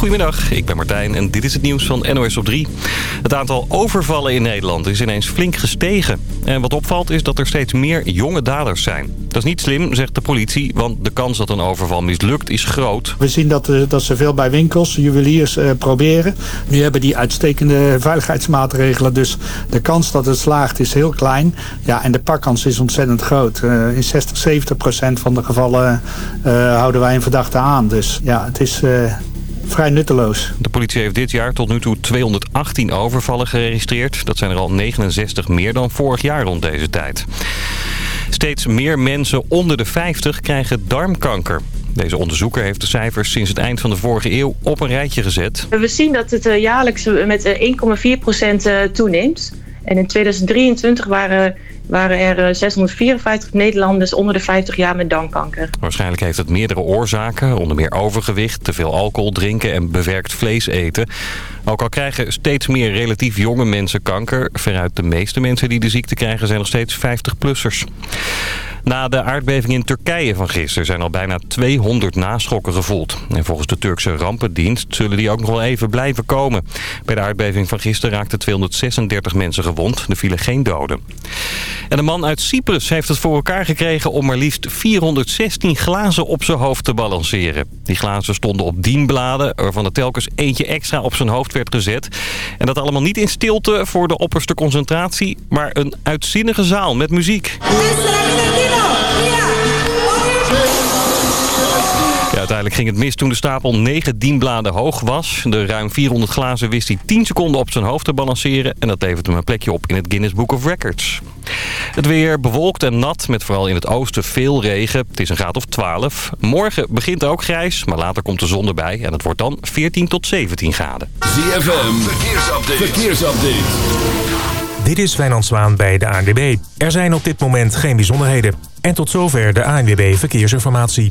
Goedemiddag, ik ben Martijn en dit is het nieuws van NOS op 3. Het aantal overvallen in Nederland is ineens flink gestegen. En wat opvalt is dat er steeds meer jonge daders zijn. Dat is niet slim, zegt de politie, want de kans dat een overval mislukt is groot. We zien dat, uh, dat ze veel bij winkels, juweliers uh, proberen. Nu hebben die uitstekende veiligheidsmaatregelen, dus de kans dat het slaagt is heel klein. Ja, en de pakkans is ontzettend groot. Uh, in 60, 70 procent van de gevallen houden wij een verdachte aan. Dus ja, het is vrij nutteloos. De politie heeft dit jaar tot nu toe 218 overvallen geregistreerd. Dat zijn er al 69 meer dan vorig jaar rond deze tijd. Steeds meer mensen onder de 50 krijgen darmkanker. Deze onderzoeker heeft de cijfers sinds het eind van de vorige eeuw op een rijtje gezet. We zien dat het jaarlijks met 1,4% toeneemt. En in 2023 waren waren er 654 Nederlanders onder de 50 jaar met darmkanker. Waarschijnlijk heeft het meerdere oorzaken, onder meer overgewicht, te veel alcohol drinken en bewerkt vlees eten. Ook al krijgen steeds meer relatief jonge mensen kanker, veruit de meeste mensen die de ziekte krijgen zijn nog steeds 50-plussers. Na de aardbeving in Turkije van gisteren zijn al bijna 200 naschokken gevoeld. En volgens de Turkse rampendienst zullen die ook nog wel even blijven komen. Bij de aardbeving van gisteren raakten 236 mensen gewond. Er vielen geen doden. En een man uit Cyprus heeft het voor elkaar gekregen om maar liefst 416 glazen op zijn hoofd te balanceren. Die glazen stonden op dienbladen, waarvan er telkens eentje extra op zijn hoofd werd gezet. En dat allemaal niet in stilte voor de opperste concentratie, maar een uitzinnige zaal met muziek. Ja, uiteindelijk ging het mis toen de stapel 9 dienbladen hoog was. De ruim 400 glazen wist hij 10 seconden op zijn hoofd te balanceren. En dat levert hem een plekje op in het Guinness Book of Records. Het weer bewolkt en nat met vooral in het oosten veel regen. Het is een graad of 12. Morgen begint ook grijs, maar later komt de zon erbij. En het wordt dan 14 tot 17 graden. ZFM, verkeersupdate. verkeersupdate. Dit is Wijnand Zwaan bij de ANWB. Er zijn op dit moment geen bijzonderheden. En tot zover de ANWB Verkeersinformatie.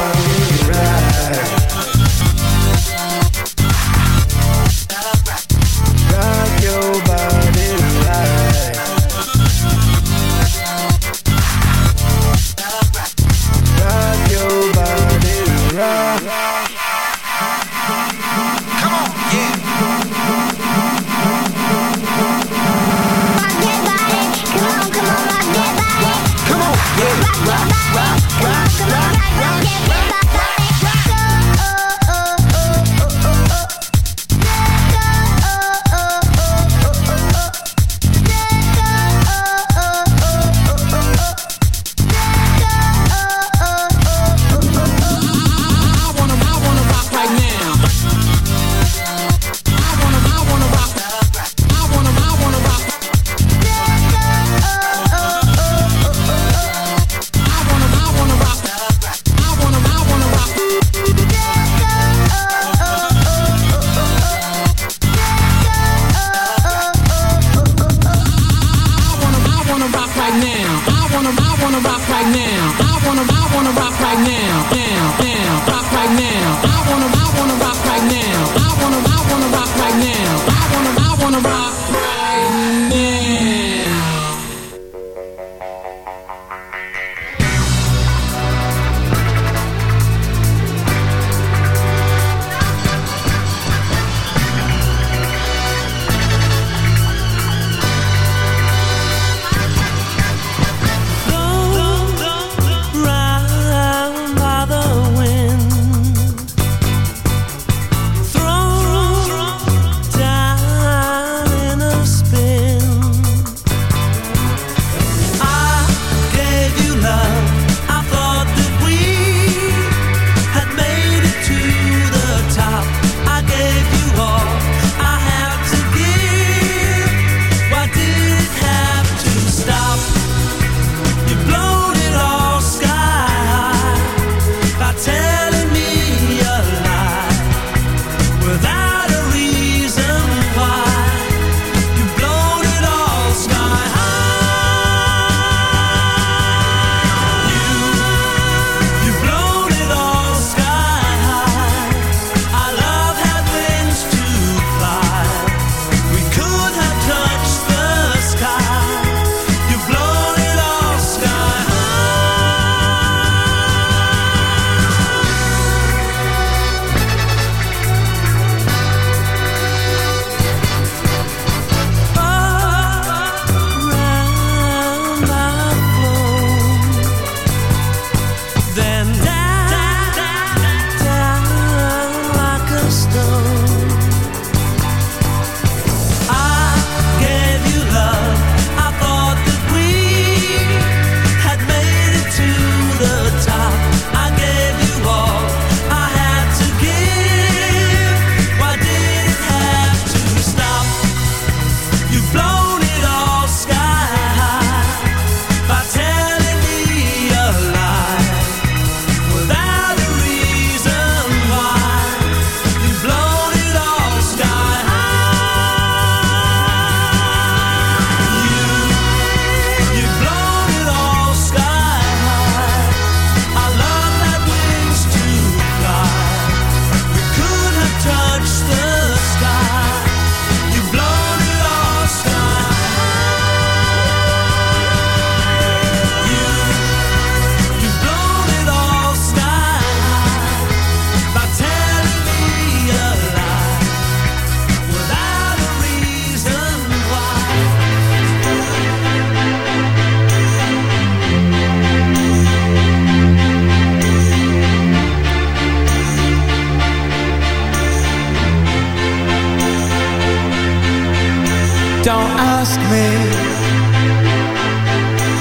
ask me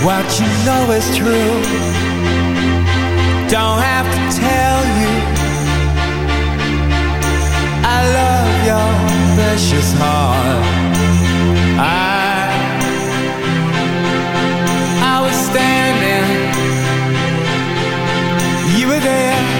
what you know is true. Don't have to tell you I love your precious heart. I I was standing, you were there.